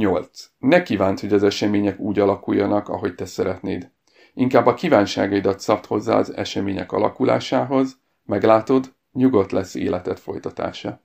8. Ne kívánt, hogy az események úgy alakuljanak, ahogy te szeretnéd. Inkább a kívánságaidat szabd hozzá az események alakulásához, meglátod, nyugodt lesz életed folytatása.